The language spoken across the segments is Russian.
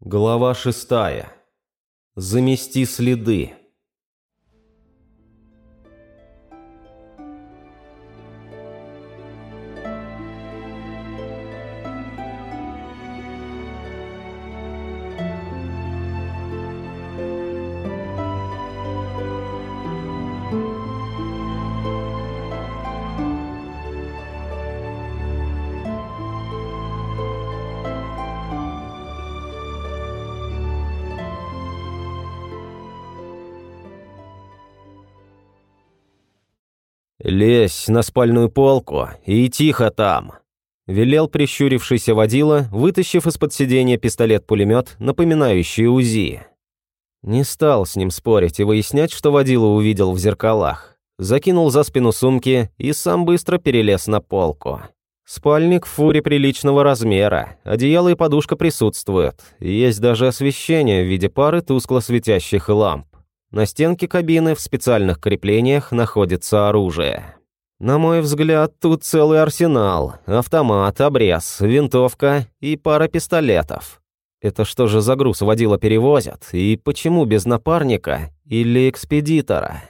Глава шестая. Замести следы. «Лезь на спальную полку и тихо там», – велел прищурившийся водила, вытащив из-под сиденья пистолет-пулемет, напоминающий УЗИ. Не стал с ним спорить и выяснять, что водила увидел в зеркалах. Закинул за спину сумки и сам быстро перелез на полку. Спальник в фуре приличного размера, одеяло и подушка присутствуют, есть даже освещение в виде пары тускло светящих ламп. На стенке кабины в специальных креплениях находится оружие. На мой взгляд, тут целый арсенал. Автомат, обрез, винтовка и пара пистолетов. Это что же за груз водила перевозят? И почему без напарника или экспедитора?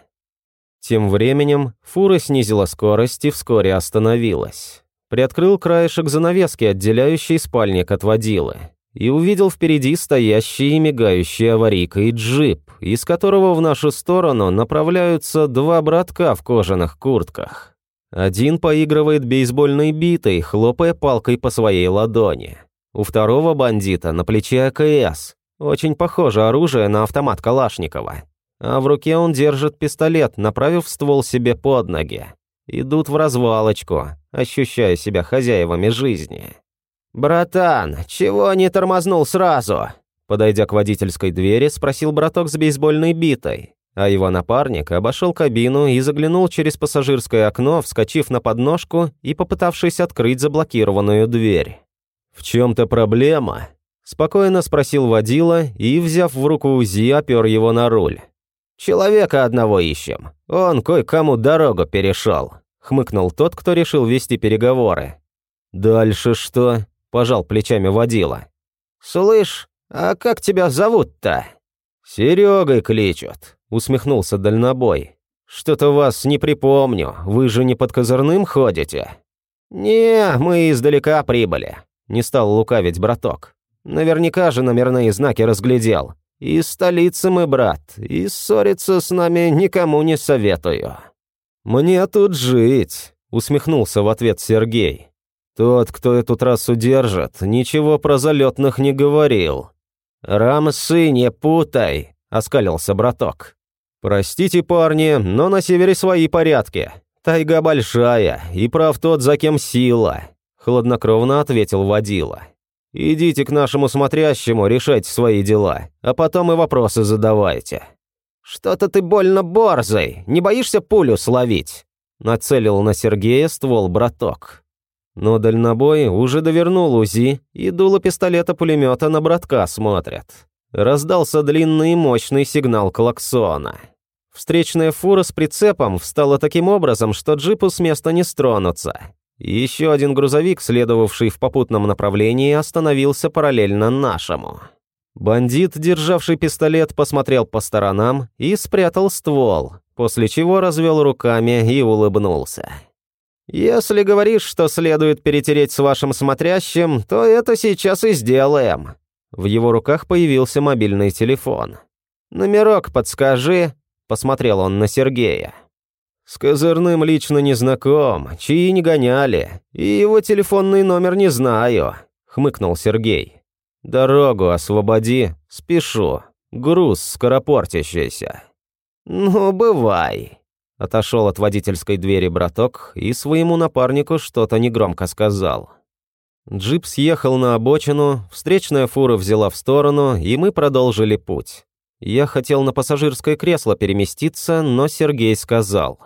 Тем временем фура снизила скорость и вскоре остановилась. Приоткрыл краешек занавески, отделяющий спальник от водилы и увидел впереди стоящий и мигающий аварийкой джип, из которого в нашу сторону направляются два братка в кожаных куртках. Один поигрывает бейсбольной битой, хлопая палкой по своей ладони. У второго бандита на плече АКС. Очень похоже оружие на автомат Калашникова. А в руке он держит пистолет, направив ствол себе под ноги. Идут в развалочку, ощущая себя хозяевами жизни. «Братан, чего не тормознул сразу?» Подойдя к водительской двери, спросил браток с бейсбольной битой. А его напарник обошел кабину и заглянул через пассажирское окно, вскочив на подножку и попытавшись открыть заблокированную дверь. «В чем-то проблема?» Спокойно спросил водила и, взяв в руку УЗИ, опер его на руль. «Человека одного ищем. Он кое-кому дорогу перешел», — хмыкнул тот, кто решил вести переговоры. «Дальше что?» пожал плечами водила. «Слышь, а как тебя зовут-то?» «Серегой кличут», — усмехнулся дальнобой. «Что-то вас не припомню, вы же не под козырным ходите?» «Не, мы издалека прибыли», — не стал лукавить браток. «Наверняка же номерные знаки разглядел. Из столицы мы, брат, и ссориться с нами никому не советую». «Мне тут жить», — усмехнулся в ответ Сергей. Тот, кто эту трассу держит, ничего про залетных не говорил. «Рамсы, не путай!» – оскалился браток. «Простите, парни, но на севере свои порядки. Тайга большая, и прав тот, за кем сила», – хладнокровно ответил водила. «Идите к нашему смотрящему, решайте свои дела, а потом и вопросы задавайте». «Что-то ты больно борзый, не боишься пулю словить?» – нацелил на Сергея ствол браток. Но дальнобой уже довернул УЗИ, и дуло пистолета-пулемета на братка смотрят. Раздался длинный и мощный сигнал клаксона. Встречная фура с прицепом встала таким образом, что джипу с места не стронуться. Еще один грузовик, следовавший в попутном направлении, остановился параллельно нашему. Бандит, державший пистолет, посмотрел по сторонам и спрятал ствол, после чего развел руками и улыбнулся. «Если говоришь, что следует перетереть с вашим смотрящим, то это сейчас и сделаем». В его руках появился мобильный телефон. «Номерок подскажи», — посмотрел он на Сергея. «С козырным лично не знаком, чьи не гоняли, и его телефонный номер не знаю», — хмыкнул Сергей. «Дорогу освободи, спешу, груз скоропортящийся». «Ну, бывай», Отошел от водительской двери браток и своему напарнику что-то негромко сказал. Джип съехал на обочину, встречная фура взяла в сторону, и мы продолжили путь. Я хотел на пассажирское кресло переместиться, но Сергей сказал.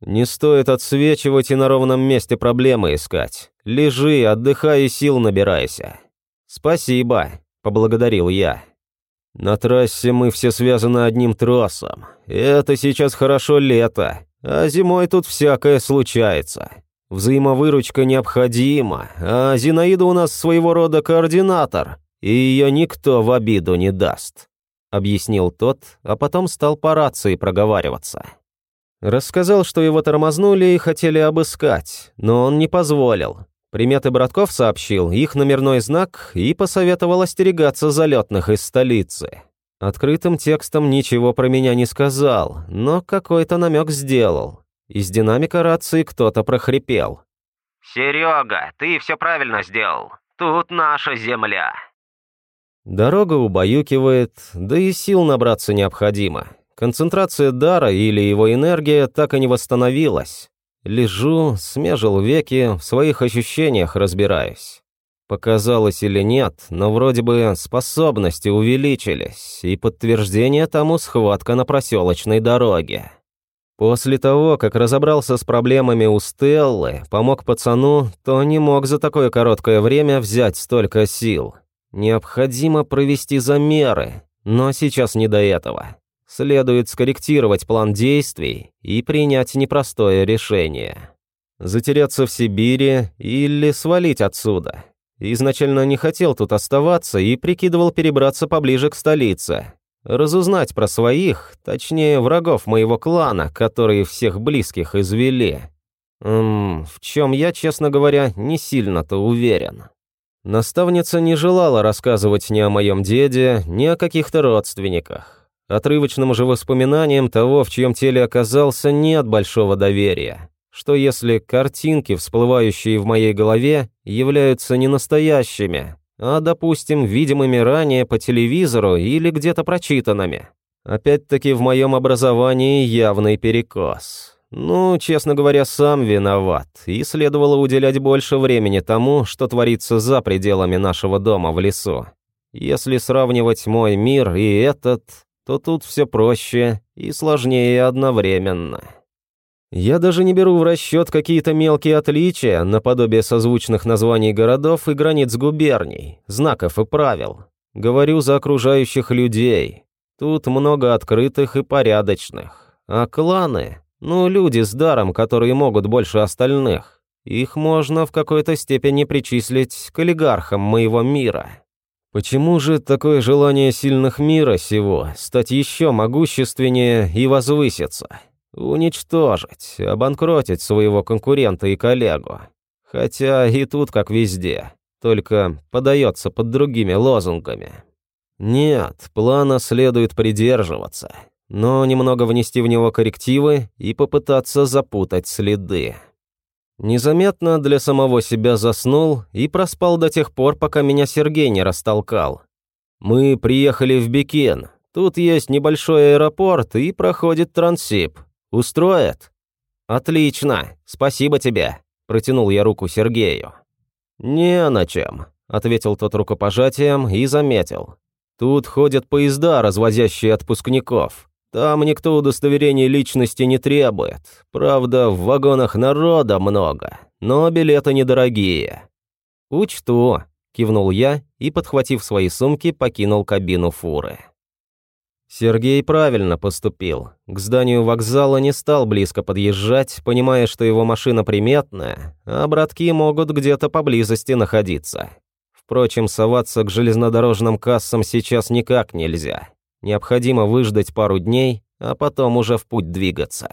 «Не стоит отсвечивать и на ровном месте проблемы искать. Лежи, отдыхай и сил набирайся». «Спасибо», — поблагодарил я. На трассе мы все связаны одним тросом. Это сейчас хорошо лето, а зимой тут всякое случается. Взаимовыручка необходима, а Зинаида у нас своего рода координатор, и ее никто в обиду не даст», — объяснил тот, а потом стал по рации проговариваться. Рассказал, что его тормознули и хотели обыскать, но он не позволил. Приметы братков сообщил, их номерной знак и посоветовал остерегаться залетных из столицы. Открытым текстом ничего про меня не сказал, но какой-то намек сделал. Из динамика рации кто-то прохрипел. «Серега, ты все правильно сделал. Тут наша земля». Дорога убаюкивает, да и сил набраться необходимо. Концентрация дара или его энергия так и не восстановилась. Лежу, смежил веки, в своих ощущениях разбираюсь. Показалось или нет, но вроде бы способности увеличились, и подтверждение тому схватка на проселочной дороге. После того, как разобрался с проблемами у Стеллы, помог пацану, то не мог за такое короткое время взять столько сил. Необходимо провести замеры, но сейчас не до этого. Следует скорректировать план действий и принять непростое решение. Затеряться в Сибири или свалить отсюда. Изначально не хотел тут оставаться и прикидывал перебраться поближе к столице. Разузнать про своих, точнее, врагов моего клана, которые всех близких извели. Эм, в чем я, честно говоря, не сильно-то уверен. Наставница не желала рассказывать ни о моем деде, ни о каких-то родственниках. Отрывочным же воспоминаниям того, в чьем теле оказался, нет большого доверия что если картинки, всплывающие в моей голове, являются не настоящими, а, допустим, видимыми ранее по телевизору или где-то прочитанными. Опять-таки в моем образовании явный перекос. Ну, честно говоря, сам виноват, и следовало уделять больше времени тому, что творится за пределами нашего дома в лесу. Если сравнивать мой мир и этот, то тут все проще и сложнее одновременно. Я даже не беру в расчет какие-то мелкие отличия, наподобие созвучных названий городов и границ губерний, знаков и правил. Говорю за окружающих людей. Тут много открытых и порядочных. А кланы? Ну, люди с даром, которые могут больше остальных. Их можно в какой-то степени причислить к олигархам моего мира. Почему же такое желание сильных мира сего стать еще могущественнее и возвыситься? Уничтожить, обанкротить своего конкурента и коллегу. Хотя и тут, как везде, только подается под другими лозунгами. Нет, плана следует придерживаться, но немного внести в него коррективы и попытаться запутать следы. Незаметно для самого себя заснул и проспал до тех пор, пока меня Сергей не растолкал. Мы приехали в Бекен. Тут есть небольшой аэропорт и проходит трансип. Устроит?» «Отлично, спасибо тебе», – протянул я руку Сергею. «Не на чем», – ответил тот рукопожатием и заметил. «Тут ходят поезда, развозящие отпускников. Там никто удостоверений личности не требует. Правда, в вагонах народа много, но билеты недорогие». «Учту», – кивнул я и, подхватив свои сумки, покинул кабину фуры. Сергей правильно поступил. К зданию вокзала не стал близко подъезжать, понимая, что его машина приметная, а братки могут где-то поблизости находиться. Впрочем, соваться к железнодорожным кассам сейчас никак нельзя. Необходимо выждать пару дней, а потом уже в путь двигаться.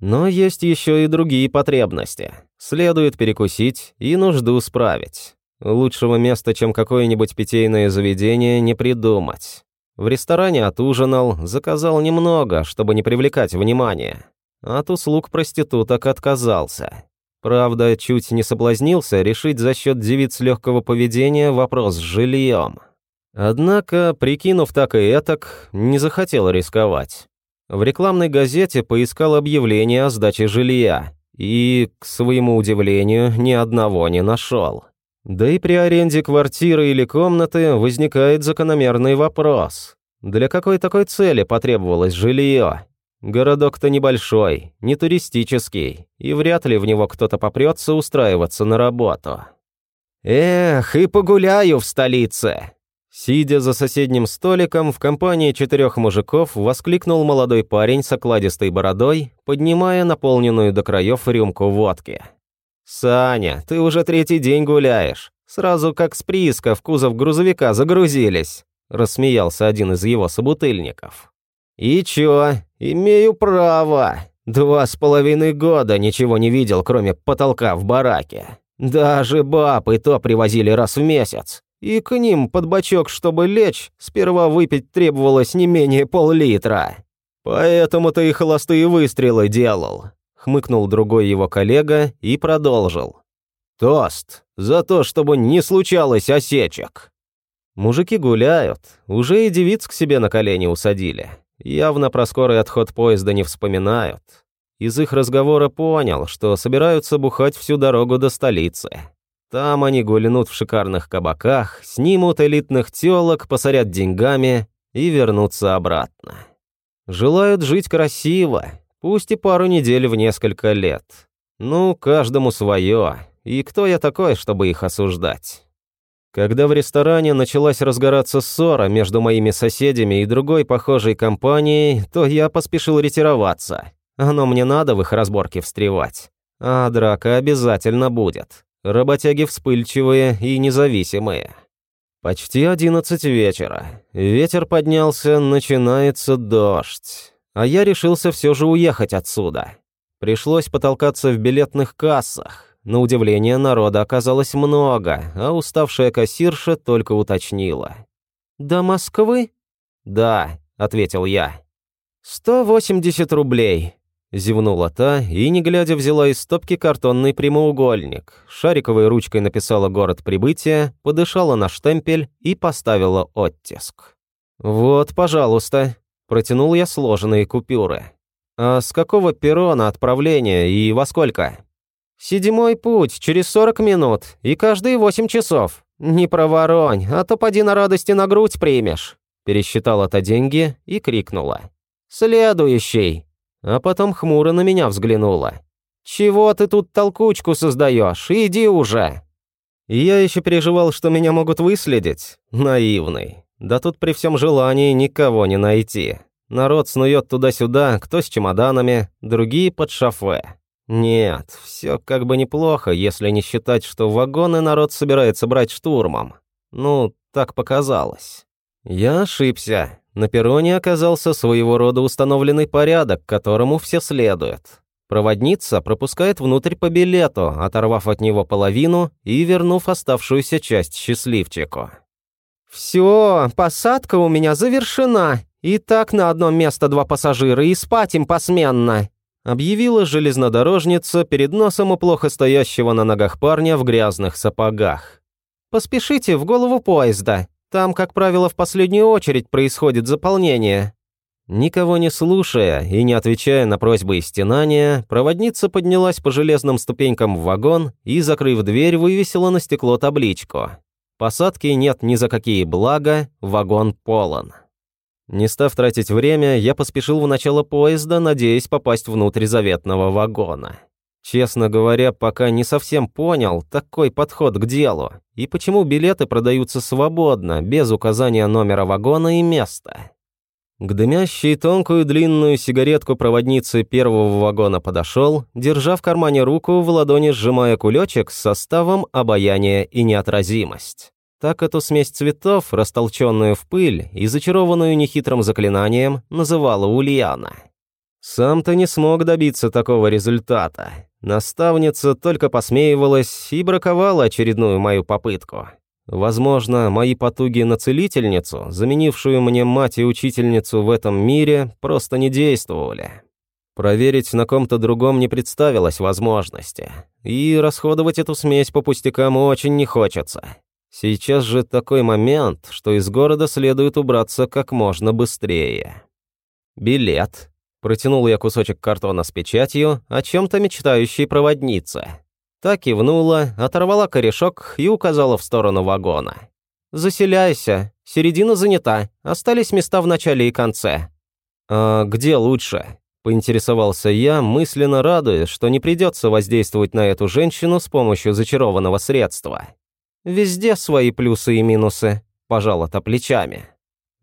Но есть еще и другие потребности. Следует перекусить и нужду справить. Лучшего места, чем какое-нибудь питейное заведение, не придумать. В ресторане отужинал, заказал немного, чтобы не привлекать внимания. От услуг проституток отказался. Правда, чуть не соблазнился решить за счет девиц легкого поведения вопрос с жильем. Однако, прикинув так и этак, не захотел рисковать. В рекламной газете поискал объявление о сдаче жилья и, к своему удивлению, ни одного не нашел. Да и при аренде квартиры или комнаты возникает закономерный вопрос. Для какой такой цели потребовалось жилье? Городок-то небольшой, не туристический, и вряд ли в него кто-то попрется устраиваться на работу. Эх, и погуляю в столице. Сидя за соседним столиком в компании четырех мужиков, воскликнул молодой парень с окладистой бородой, поднимая наполненную до краев рюмку водки. «Саня, ты уже третий день гуляешь. Сразу как с прииска в кузов грузовика загрузились», — рассмеялся один из его собутыльников. «И чё? Имею право. Два с половиной года ничего не видел, кроме потолка в бараке. Даже баб и то привозили раз в месяц. И к ним под бочок, чтобы лечь, сперва выпить требовалось не менее пол-литра. Поэтому ты и холостые выстрелы делал», — хмыкнул другой его коллега и продолжил. «Тост за то, чтобы не случалось осечек». Мужики гуляют, уже и девиц к себе на колени усадили. Явно про скорый отход поезда не вспоминают. Из их разговора понял, что собираются бухать всю дорогу до столицы. Там они гулянут в шикарных кабаках, снимут элитных тёлок, посорят деньгами и вернутся обратно. Желают жить красиво, пусть и пару недель в несколько лет. Ну, каждому свое, и кто я такой, чтобы их осуждать? Когда в ресторане началась разгораться ссора между моими соседями и другой похожей компанией, то я поспешил ретироваться. Оно мне надо в их разборке встревать. А драка обязательно будет. Работяги вспыльчивые и независимые. Почти одиннадцать вечера. Ветер поднялся, начинается дождь. А я решился все же уехать отсюда. Пришлось потолкаться в билетных кассах. На удивление, народа оказалось много, а уставшая кассирша только уточнила. «До Москвы?» «Да», — ответил я. «Сто восемьдесят рублей», — зевнула та и, не глядя, взяла из стопки картонный прямоугольник, шариковой ручкой написала город прибытия, подышала на штемпель и поставила оттиск. «Вот, пожалуйста», — протянул я сложенные купюры. «А с какого перрона отправления и во сколько?» «Седьмой путь, через сорок минут, и каждые восемь часов. Не проворонь, а то поди на радости на грудь примешь». Пересчитала та деньги и крикнула. «Следующий!» А потом хмуро на меня взглянула. «Чего ты тут толкучку создаешь? Иди уже!» Я еще переживал, что меня могут выследить. Наивный. Да тут при всем желании никого не найти. Народ снует туда-сюда, кто с чемоданами, другие под шофе. Нет, все как бы неплохо, если не считать, что вагоны народ собирается брать штурмом. Ну, так показалось. Я ошибся. На перроне оказался своего рода установленный порядок, которому все следуют. Проводница пропускает внутрь по билету, оторвав от него половину и вернув оставшуюся часть счастливчику. «Все, посадка у меня завершена. И так на одно место два пассажира, и спать им посменно объявила железнодорожница перед носом у плохо стоящего на ногах парня в грязных сапогах. «Поспешите в голову поезда. Там, как правило, в последнюю очередь происходит заполнение». Никого не слушая и не отвечая на просьбы и стенания, проводница поднялась по железным ступенькам в вагон и, закрыв дверь, вывесила на стекло табличку. «Посадки нет ни за какие блага, вагон полон». Не став тратить время, я поспешил в начало поезда, надеясь попасть внутрь заветного вагона. Честно говоря, пока не совсем понял такой подход к делу и почему билеты продаются свободно, без указания номера вагона и места. К дымящей тонкую длинную сигаретку проводницы первого вагона подошел, держа в кармане руку, в ладони сжимая кулечек с составом обаяние и неотразимость. Так эту смесь цветов, растолченную в пыль и зачарованную нехитрым заклинанием, называла Ульяна. Сам-то не смог добиться такого результата. Наставница только посмеивалась и браковала очередную мою попытку. Возможно, мои потуги на целительницу, заменившую мне мать и учительницу в этом мире, просто не действовали. Проверить на ком-то другом не представилось возможности. И расходовать эту смесь по пустякам очень не хочется. Сейчас же такой момент, что из города следует убраться как можно быстрее. Билет. Протянул я кусочек картона с печатью о чем-то мечтающей проводнице. Так кивнула, оторвала корешок и указала в сторону вагона. «Заселяйся. Середина занята. Остались места в начале и конце». «А где лучше?» – поинтересовался я, мысленно радуясь, что не придется воздействовать на эту женщину с помощью зачарованного средства. Везде свои плюсы и минусы», – пожала-то плечами.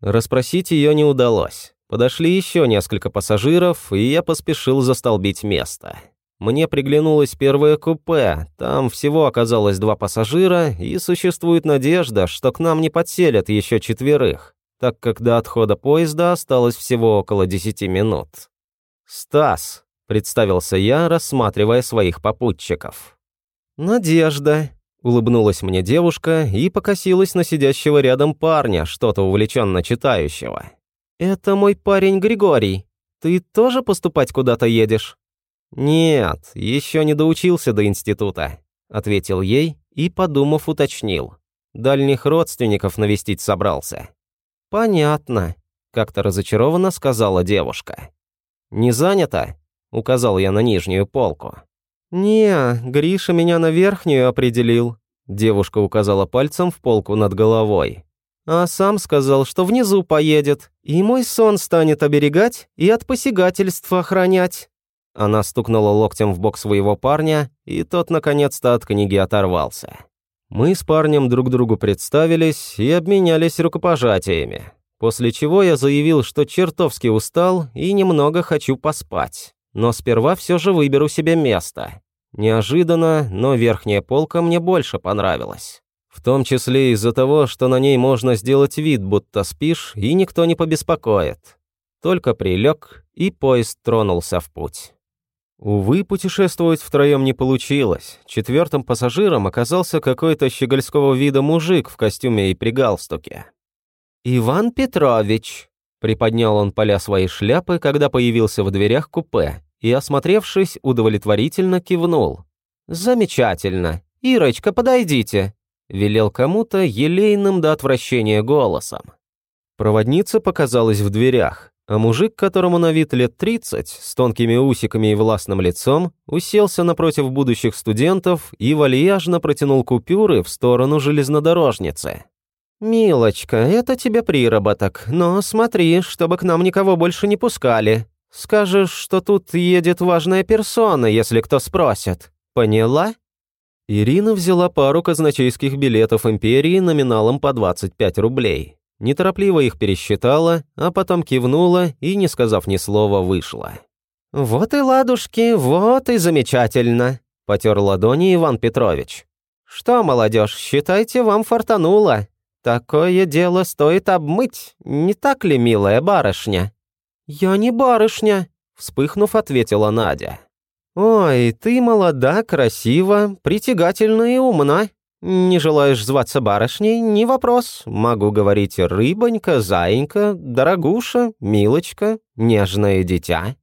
Расспросить ее не удалось. Подошли еще несколько пассажиров, и я поспешил застолбить место. Мне приглянулось первое купе, там всего оказалось два пассажира, и существует надежда, что к нам не подселят еще четверых, так как до отхода поезда осталось всего около десяти минут. «Стас», — представился я, рассматривая своих попутчиков. «Надежда», — улыбнулась мне девушка и покосилась на сидящего рядом парня, что-то увлеченно читающего. «Это мой парень Григорий. Ты тоже поступать куда-то едешь?» «Нет, еще не доучился до института», — ответил ей и, подумав, уточнил. «Дальних родственников навестить собрался». «Понятно», — как-то разочарованно сказала девушка. «Не занято?» — указал я на нижнюю полку. «Не, Гриша меня на верхнюю определил», — девушка указала пальцем в полку над головой. «А сам сказал, что внизу поедет, и мой сон станет оберегать и от посягательства охранять». Она стукнула локтем в бок своего парня, и тот наконец-то от книги оторвался. Мы с парнем друг другу представились и обменялись рукопожатиями, после чего я заявил, что чертовски устал и немного хочу поспать. Но сперва все же выберу себе место. Неожиданно, но верхняя полка мне больше понравилась. В том числе из-за того, что на ней можно сделать вид, будто спишь, и никто не побеспокоит. Только прилег, и поезд тронулся в путь. Увы, путешествовать втроем не получилось. Четвертым пассажиром оказался какой-то щегольского вида мужик в костюме и при галстуке. «Иван Петрович», — приподнял он поля своей шляпы, когда появился в дверях купе, и, осмотревшись, удовлетворительно кивнул. «Замечательно. Ирочка, подойдите», — велел кому-то елейным до отвращения голосом. Проводница показалась в дверях, а мужик, которому на вид лет 30, с тонкими усиками и властным лицом, уселся напротив будущих студентов и вальяжно протянул купюры в сторону железнодорожницы. «Милочка, это тебе приработок, но смотри, чтобы к нам никого больше не пускали. Скажешь, что тут едет важная персона, если кто спросит. Поняла?» Ирина взяла пару казначейских билетов империи номиналом по 25 рублей неторопливо их пересчитала, а потом кивнула и, не сказав ни слова, вышла. «Вот и ладушки, вот и замечательно», — потер ладони Иван Петрович. «Что, молодежь, считайте, вам фартануло. Такое дело стоит обмыть, не так ли, милая барышня?» «Я не барышня», — вспыхнув, ответила Надя. «Ой, ты молода, красива, притягательна и умна. «Не желаешь зваться барышней? Не вопрос. Могу говорить рыбонька, заинька, дорогуша, милочка, нежное дитя».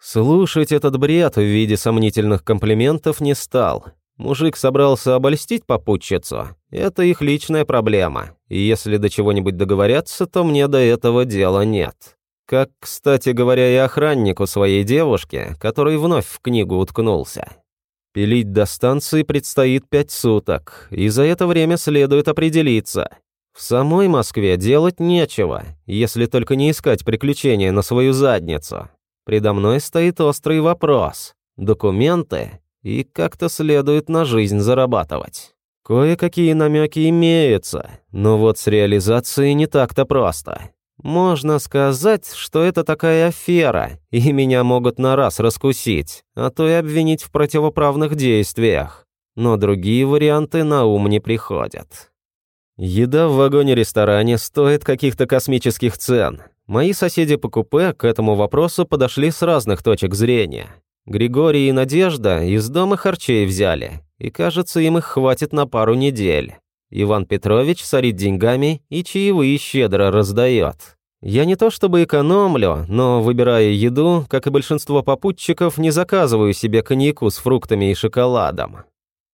Слушать этот бред в виде сомнительных комплиментов не стал. Мужик собрался обольстить попутчицу. Это их личная проблема. И если до чего-нибудь договорятся, то мне до этого дела нет. Как, кстати говоря, и охраннику своей девушки, который вновь в книгу уткнулся. Пилить до станции предстоит пять суток, и за это время следует определиться. В самой Москве делать нечего, если только не искать приключения на свою задницу. Предо мной стоит острый вопрос. Документы и как-то следует на жизнь зарабатывать. Кое-какие намеки имеются, но вот с реализацией не так-то просто. Можно сказать, что это такая афера, и меня могут на раз раскусить, а то и обвинить в противоправных действиях. Но другие варианты на ум не приходят. Еда в вагоне-ресторане стоит каких-то космических цен. Мои соседи по купе к этому вопросу подошли с разных точек зрения. Григорий и Надежда из дома харчей взяли, и кажется, им их хватит на пару недель. Иван Петрович сорит деньгами и чаевые щедро раздает. Я не то чтобы экономлю, но, выбирая еду, как и большинство попутчиков, не заказываю себе коньяку с фруктами и шоколадом.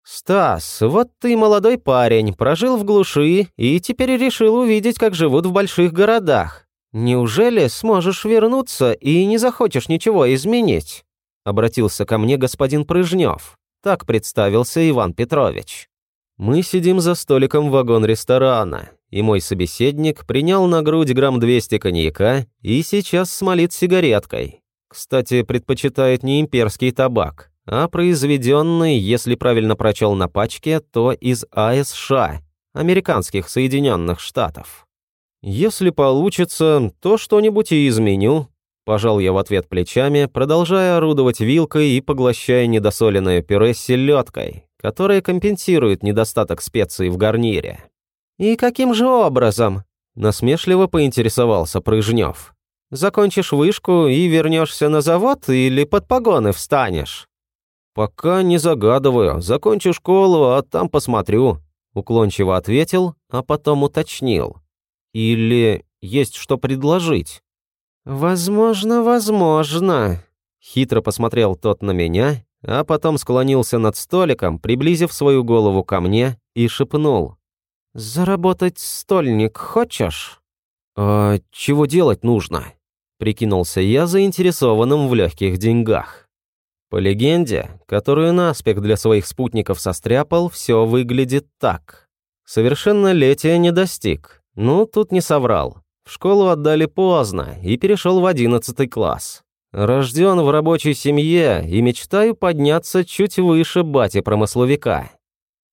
«Стас, вот ты молодой парень, прожил в глуши и теперь решил увидеть, как живут в больших городах. Неужели сможешь вернуться и не захочешь ничего изменить?» Обратился ко мне господин Прыжнев. Так представился Иван Петрович. Мы сидим за столиком в вагон-ресторана, и мой собеседник принял на грудь грамм 200 коньяка и сейчас смолит сигареткой. Кстати, предпочитает не имперский табак, а произведенный, если правильно прочел на пачке, то из АСШ, американских Соединенных Штатов. Если получится, то что-нибудь и изменю. Пожал я в ответ плечами, продолжая орудовать вилкой и поглощая недосоленное пюре селедкой, которое компенсирует недостаток специй в гарнире. «И каким же образом?» – насмешливо поинтересовался Прыжнев. «Закончишь вышку и вернешься на завод или под погоны встанешь?» «Пока не загадываю. Закончу школу, а там посмотрю», – уклончиво ответил, а потом уточнил. «Или есть что предложить?» «Возможно, возможно», – хитро посмотрел тот на меня, а потом склонился над столиком, приблизив свою голову ко мне и шепнул. «Заработать стольник хочешь?» «А чего делать нужно?» – прикинулся я заинтересованным в легких деньгах. По легенде, которую наспех для своих спутников состряпал, все выглядит так. Совершеннолетия не достиг. Ну, тут не соврал. В школу отдали поздно и перешел в одиннадцатый класс. Рожден в рабочей семье и мечтаю подняться чуть выше бати-промысловика.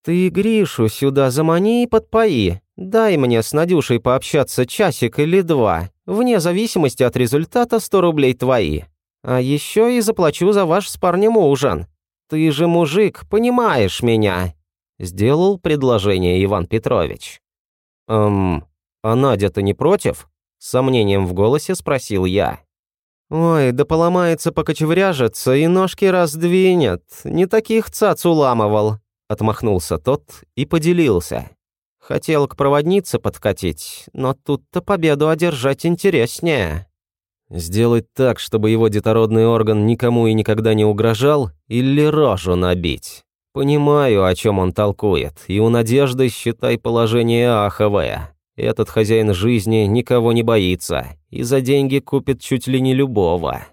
Ты Гришу сюда замани и подпои. Дай мне с Надюшей пообщаться часик или два. Вне зависимости от результата 100 рублей твои. А еще и заплачу за ваш с парнем ужин. Ты же мужик, понимаешь меня?» Сделал предложение Иван Петрович. «Эм, а Надя-то не против?» С сомнением в голосе спросил я. «Ой, да поломается, покочевряжется и ножки раздвинет. Не таких цац уламывал», — отмахнулся тот и поделился. Хотел к проводнице подкатить, но тут-то победу одержать интереснее. Сделать так, чтобы его детородный орган никому и никогда не угрожал, или рожу набить? Понимаю, о чем он толкует, и у Надежды, считай, положение аховое. Этот хозяин жизни никого не боится, и за деньги купит чуть ли не любого.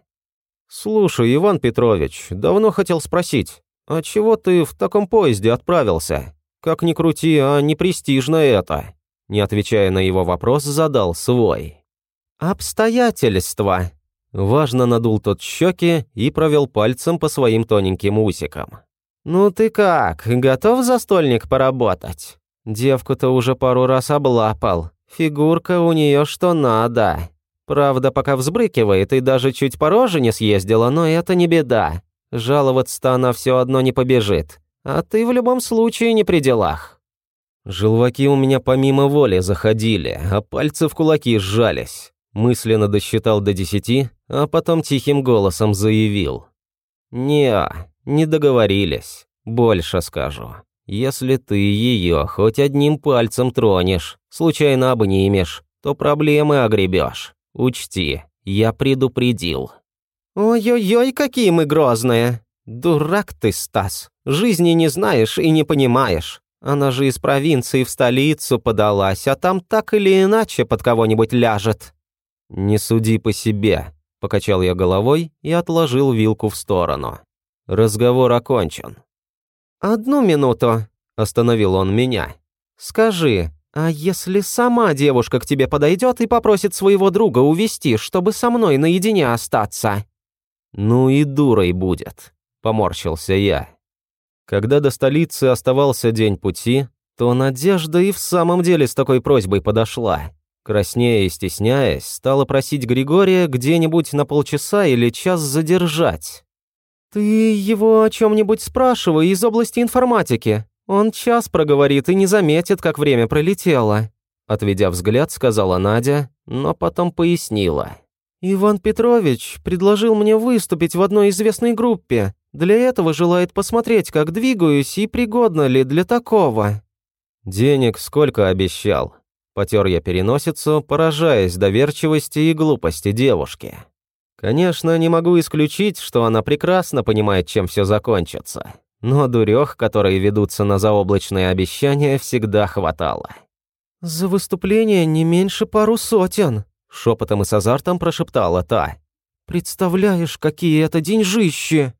«Слушай, Иван Петрович, давно хотел спросить, а чего ты в таком поезде отправился? Как ни крути, а не престижно это?» Не отвечая на его вопрос, задал свой. «Обстоятельства». Важно надул тот щеки и провел пальцем по своим тоненьким усикам. «Ну ты как, готов за стольник поработать? Девку-то уже пару раз облапал. Фигурка у нее что надо. Правда, пока взбрыкивает и даже чуть по роже не съездила, но это не беда. Жаловаться-то она все одно не побежит. А ты в любом случае не при делах». Желваки у меня помимо воли заходили, а пальцы в кулаки сжались. Мысленно досчитал до десяти, а потом тихим голосом заявил. «Не, не договорились. Больше скажу. Если ты ее хоть одним пальцем тронешь, случайно обнимешь, то проблемы огребешь. Учти, я предупредил». «Ой-ой-ой, какие мы грозные! Дурак ты, Стас, жизни не знаешь и не понимаешь. Она же из провинции в столицу подалась, а там так или иначе под кого-нибудь ляжет. «Не суди по себе», – покачал я головой и отложил вилку в сторону. «Разговор окончен». «Одну минуту», – остановил он меня. «Скажи, а если сама девушка к тебе подойдет и попросит своего друга увести, чтобы со мной наедине остаться?» «Ну и дурой будет», – поморщился я. Когда до столицы оставался день пути, то Надежда и в самом деле с такой просьбой подошла. Краснея и стесняясь, стала просить Григория где-нибудь на полчаса или час задержать. «Ты его о чем-нибудь спрашивай из области информатики. Он час проговорит и не заметит, как время пролетело», отведя взгляд, сказала Надя, но потом пояснила. «Иван Петрович предложил мне выступить в одной известной группе. Для этого желает посмотреть, как двигаюсь и пригодно ли для такого». «Денег сколько обещал?» Потер я переносицу, поражаясь доверчивости и глупости девушки. Конечно, не могу исключить, что она прекрасно понимает, чем все закончится. Но дурех, которые ведутся на заоблачные обещания, всегда хватало. «За выступление не меньше пару сотен», — шепотом и с азартом прошептала та. «Представляешь, какие это деньжищи!»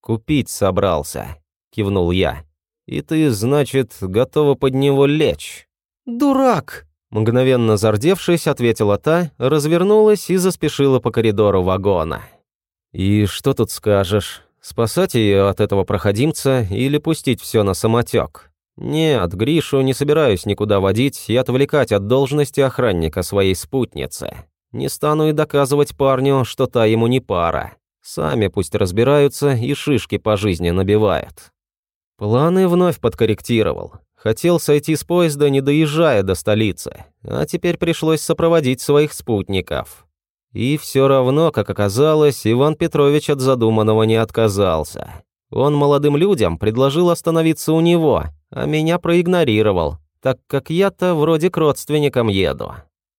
«Купить собрался», — кивнул я. «И ты, значит, готова под него лечь?» «Дурак!» Мгновенно зардевшись, ответила та, развернулась и заспешила по коридору вагона. «И что тут скажешь? Спасать ее от этого проходимца или пустить все на самотек? Нет, Гришу не собираюсь никуда водить и отвлекать от должности охранника своей спутницы. Не стану и доказывать парню, что та ему не пара. Сами пусть разбираются и шишки по жизни набивают. Планы вновь подкорректировал. Хотел сойти с поезда, не доезжая до столицы, а теперь пришлось сопроводить своих спутников. И все равно, как оказалось, Иван Петрович от задуманного не отказался. Он молодым людям предложил остановиться у него, а меня проигнорировал, так как я-то вроде к родственникам еду.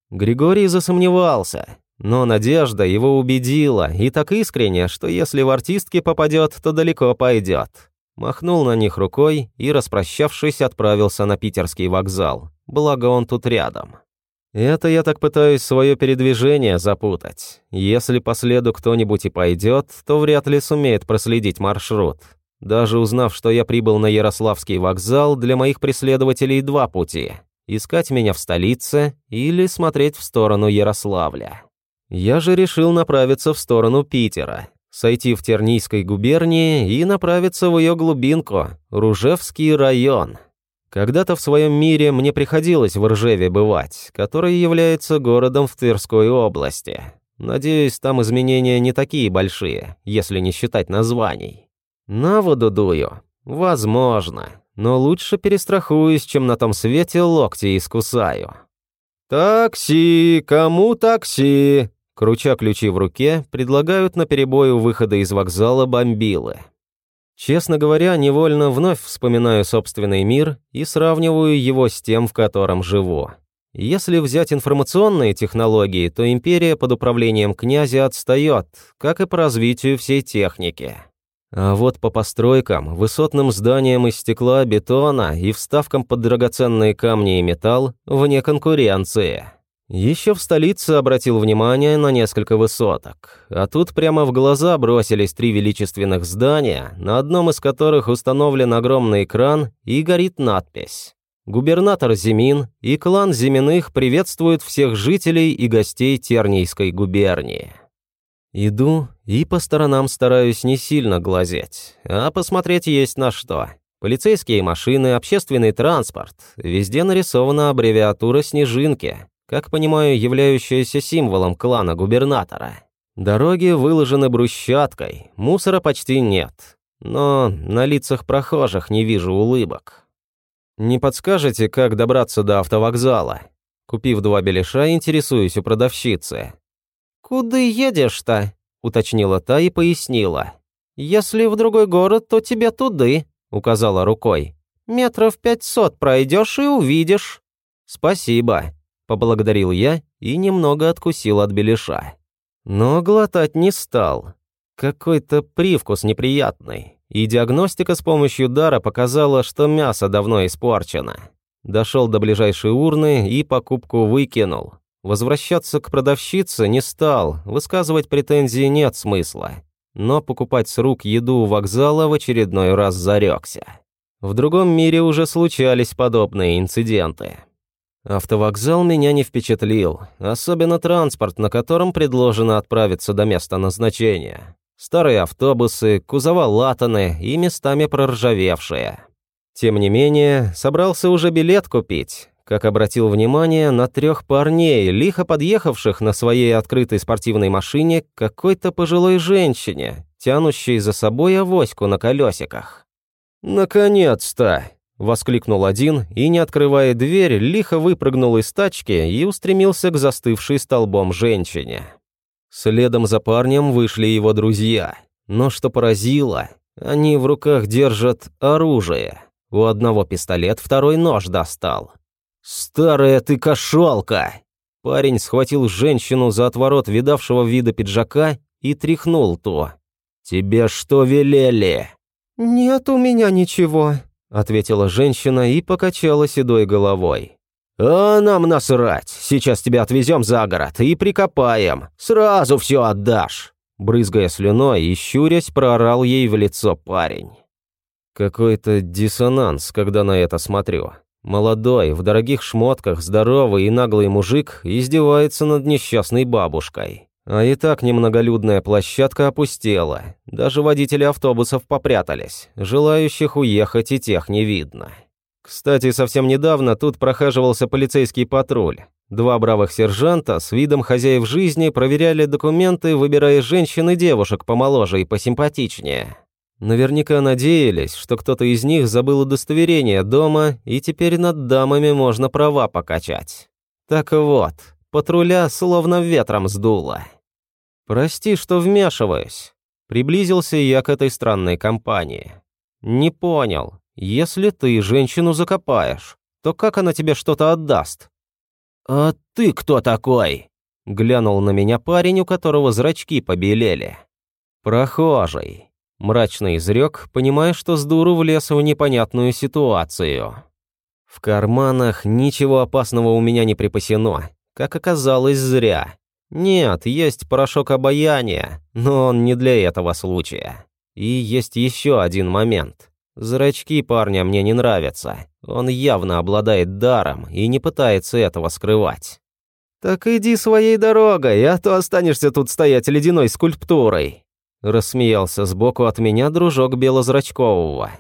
Григорий засомневался, но надежда его убедила, и так искренне, что если в артистки попадет, то далеко пойдет. Махнул на них рукой и, распрощавшись, отправился на питерский вокзал, благо он тут рядом. Это я так пытаюсь свое передвижение запутать. Если по следу кто-нибудь и пойдет, то вряд ли сумеет проследить маршрут. Даже узнав, что я прибыл на Ярославский вокзал, для моих преследователей два пути – искать меня в столице или смотреть в сторону Ярославля. Я же решил направиться в сторону Питера, сойти в Тернийской губернии и направиться в ее глубинку, Ружевский район. Когда-то в своем мире мне приходилось в Ржеве бывать, который является городом в Тверской области. Надеюсь, там изменения не такие большие, если не считать названий. На воду дую? Возможно, но лучше перестрахуюсь, чем на том свете локти искусаю. «Такси! Кому такси?» Круча ключи в руке, предлагают на перебой у выхода из вокзала бомбилы. Честно говоря, невольно вновь вспоминаю собственный мир и сравниваю его с тем, в котором живу. Если взять информационные технологии, то империя под управлением князя отстает, как и по развитию всей техники. А вот по постройкам, высотным зданиям из стекла, бетона и вставкам под драгоценные камни и металл вне конкуренции. Еще в столице обратил внимание на несколько высоток, а тут прямо в глаза бросились три величественных здания, на одном из которых установлен огромный экран и горит надпись. Губернатор Зимин и клан Зиминых приветствуют всех жителей и гостей Тернийской губернии. Иду и по сторонам стараюсь не сильно глазеть, а посмотреть есть на что. Полицейские машины, общественный транспорт, везде нарисована аббревиатура «Снежинки», как понимаю, являющаяся символом клана губернатора. Дороги выложены брусчаткой, мусора почти нет, но на лицах прохожих не вижу улыбок. Не подскажете, как добраться до автовокзала? Купив два беляша, интересуюсь у продавщицы. «Куда едешь-то?» — уточнила та и пояснила. «Если в другой город, то тебе туды», — указала рукой. «Метров пятьсот пройдешь и увидишь». «Спасибо», Поблагодарил я и немного откусил от беляша. Но глотать не стал. Какой-то привкус неприятный. И диагностика с помощью дара показала, что мясо давно испорчено. Дошел до ближайшей урны и покупку выкинул. Возвращаться к продавщице не стал, высказывать претензии нет смысла. Но покупать с рук еду у вокзала в очередной раз зарекся. В другом мире уже случались подобные инциденты. Автовокзал меня не впечатлил, особенно транспорт, на котором предложено отправиться до места назначения. Старые автобусы, кузова латаны и местами проржавевшие. Тем не менее, собрался уже билет купить, как обратил внимание на трех парней, лихо подъехавших на своей открытой спортивной машине к какой-то пожилой женщине, тянущей за собой авоську на колесиках. «Наконец-то!» Воскликнул один и, не открывая дверь, лихо выпрыгнул из тачки и устремился к застывшей столбом женщине. Следом за парнем вышли его друзья. Но что поразило, они в руках держат оружие. У одного пистолет, второй нож достал. «Старая ты кошелка!» Парень схватил женщину за отворот видавшего вида пиджака и тряхнул то. «Тебе что велели?» «Нет у меня ничего», ответила женщина и покачала седой головой. «А нам насрать, сейчас тебя отвезем за город и прикопаем, сразу все отдашь!» Брызгая слюной и щурясь, проорал ей в лицо парень. Какой-то диссонанс, когда на это смотрю. Молодой, в дорогих шмотках, здоровый и наглый мужик издевается над несчастной бабушкой. А и так немноголюдная площадка опустела. Даже водители автобусов попрятались. Желающих уехать и тех не видно. Кстати, совсем недавно тут прохаживался полицейский патруль. Два бравых сержанта с видом хозяев жизни проверяли документы, выбирая женщин и девушек помоложе и посимпатичнее. Наверняка надеялись, что кто-то из них забыл удостоверение дома, и теперь над дамами можно права покачать. Так вот, патруля словно ветром сдуло. «Прости, что вмешиваюсь». Приблизился я к этой странной компании. «Не понял. Если ты женщину закопаешь, то как она тебе что-то отдаст?» «А ты кто такой?» Глянул на меня парень, у которого зрачки побелели. «Прохожий», — мрачно изрек, понимая, что с дуру влез в непонятную ситуацию. В карманах ничего опасного у меня не припасено, как оказалось, зря. Нет, есть порошок обаяния, но он не для этого случая. И есть еще один момент. Зрачки парня мне не нравятся. Он явно обладает даром и не пытается этого скрывать. «Так иди своей дорогой, а то останешься тут стоять ледяной скульптурой», рассмеялся сбоку от меня дружок Белозрачкового.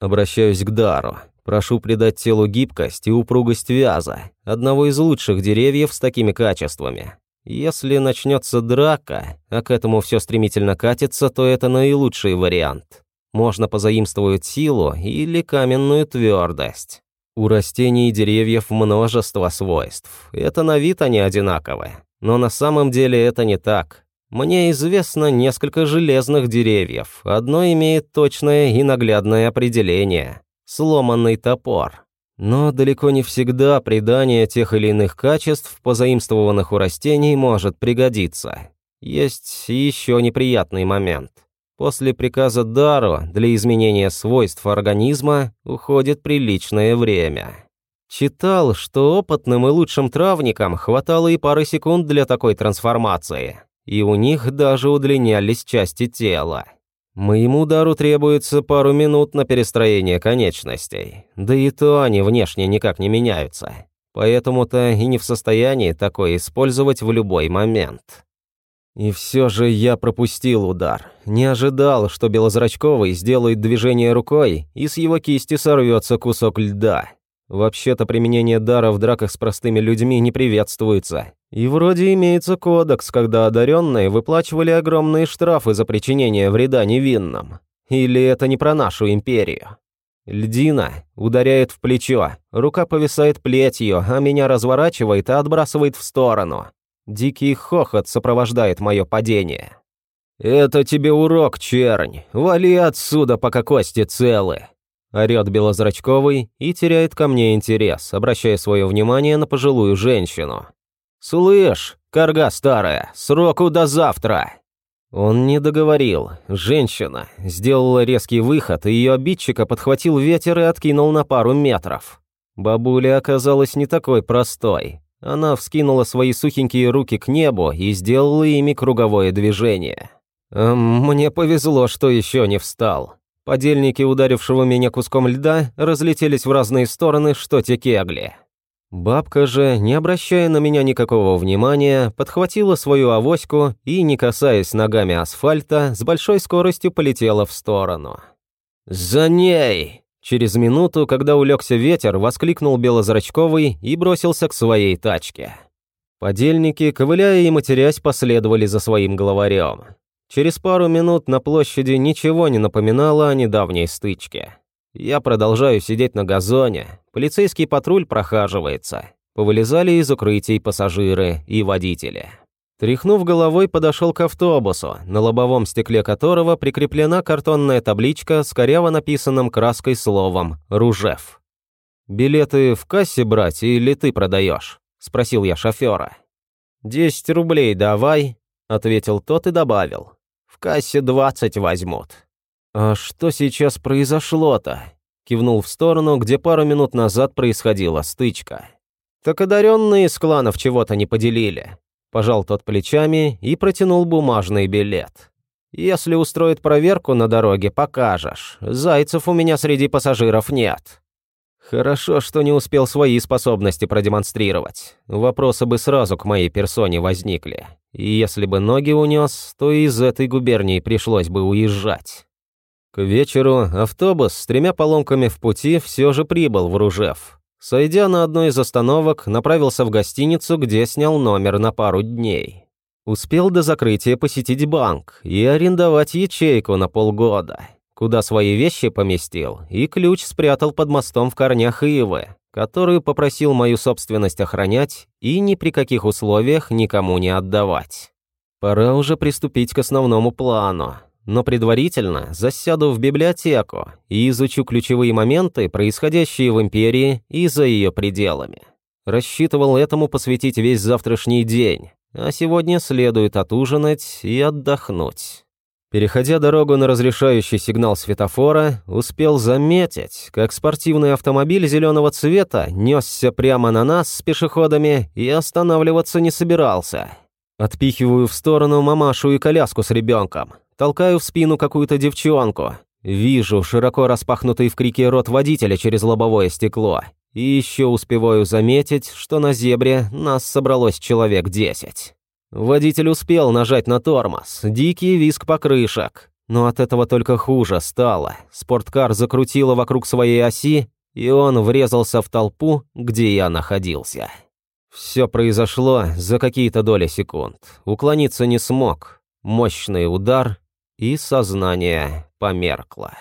Обращаюсь к дару. Прошу придать телу гибкость и упругость вяза, одного из лучших деревьев с такими качествами. Если начнется драка, а к этому все стремительно катится, то это наилучший вариант. Можно позаимствовать силу или каменную твердость. У растений и деревьев множество свойств. Это на вид они одинаковы. Но на самом деле это не так. Мне известно несколько железных деревьев. Одно имеет точное и наглядное определение – сломанный топор. Но далеко не всегда придание тех или иных качеств, позаимствованных у растений, может пригодиться. Есть еще неприятный момент. После приказа Дару для изменения свойств организма уходит приличное время. Читал, что опытным и лучшим травникам хватало и пары секунд для такой трансформации, и у них даже удлинялись части тела. Моему удару требуется пару минут на перестроение конечностей, да и то они внешне никак не меняются. Поэтому-то и не в состоянии такое использовать в любой момент. И все же я пропустил удар. Не ожидал, что Белозрачковый сделает движение рукой, и с его кисти сорвется кусок льда. Вообще-то применение дара в драках с простыми людьми не приветствуется. И вроде имеется кодекс, когда одаренные выплачивали огромные штрафы за причинение вреда невинным. Или это не про нашу империю? Льдина ударяет в плечо, рука повисает плетью, а меня разворачивает и отбрасывает в сторону. Дикий хохот сопровождает мое падение. «Это тебе урок, чернь! Вали отсюда, пока кости целы!» Орет Белозрачковый и теряет ко мне интерес, обращая свое внимание на пожилую женщину. «Слышь, корга старая, сроку до завтра!» Он не договорил. Женщина сделала резкий выход, и ее обидчика подхватил ветер и откинул на пару метров. Бабуля оказалась не такой простой. Она вскинула свои сухенькие руки к небу и сделала ими круговое движение. Мне повезло, что еще не встал. Подельники, ударившего меня куском льда, разлетелись в разные стороны, что те кегли. Бабка же, не обращая на меня никакого внимания, подхватила свою авоську и, не касаясь ногами асфальта, с большой скоростью полетела в сторону. «За ней!» Через минуту, когда улегся ветер, воскликнул Белозрачковый и бросился к своей тачке. Подельники, ковыляя и матерясь, последовали за своим главарем. Через пару минут на площади ничего не напоминало о недавней стычке. Я продолжаю сидеть на газоне, полицейский патруль прохаживается. Повылезали из укрытий пассажиры и водители. Тряхнув головой, подошел к автобусу, на лобовом стекле которого прикреплена картонная табличка с коряво написанным краской словом «Ружев». «Билеты в кассе брать или ты продаешь?» – спросил я шофера. «Десять рублей давай», – ответил тот и добавил кассе двадцать возьмут». «А что сейчас произошло-то?» Кивнул в сторону, где пару минут назад происходила стычка. «Так одаренные из кланов чего-то не поделили». Пожал тот плечами и протянул бумажный билет. «Если устроит проверку на дороге, покажешь. Зайцев у меня среди пассажиров нет». Хорошо, что не успел свои способности продемонстрировать. Вопросы бы сразу к моей персоне возникли. И если бы ноги унес, то из этой губернии пришлось бы уезжать. К вечеру автобус с тремя поломками в пути все же прибыл в Ружев. Сойдя на одной из остановок, направился в гостиницу, где снял номер на пару дней. Успел до закрытия посетить банк и арендовать ячейку на полгода, куда свои вещи поместил и ключ спрятал под мостом в корнях ивы, которую попросил мою собственность охранять и ни при каких условиях никому не отдавать. Пора уже приступить к основному плану, но предварительно засяду в библиотеку и изучу ключевые моменты, происходящие в Империи и за ее пределами. Рассчитывал этому посвятить весь завтрашний день, а сегодня следует отужинать и отдохнуть. Переходя дорогу на разрешающий сигнал светофора, успел заметить, как спортивный автомобиль зеленого цвета несся прямо на нас с пешеходами и останавливаться не собирался. Отпихиваю в сторону мамашу и коляску с ребенком, толкаю в спину какую-то девчонку. Вижу широко распахнутый в крике рот водителя через лобовое стекло. И еще успеваю заметить, что на зебре нас собралось человек десять. Водитель успел нажать на тормоз, дикий виск покрышек. Но от этого только хуже стало. Спорткар закрутило вокруг своей оси, и он врезался в толпу, где я находился. Все произошло за какие-то доли секунд. Уклониться не смог. Мощный удар, и сознание померкло.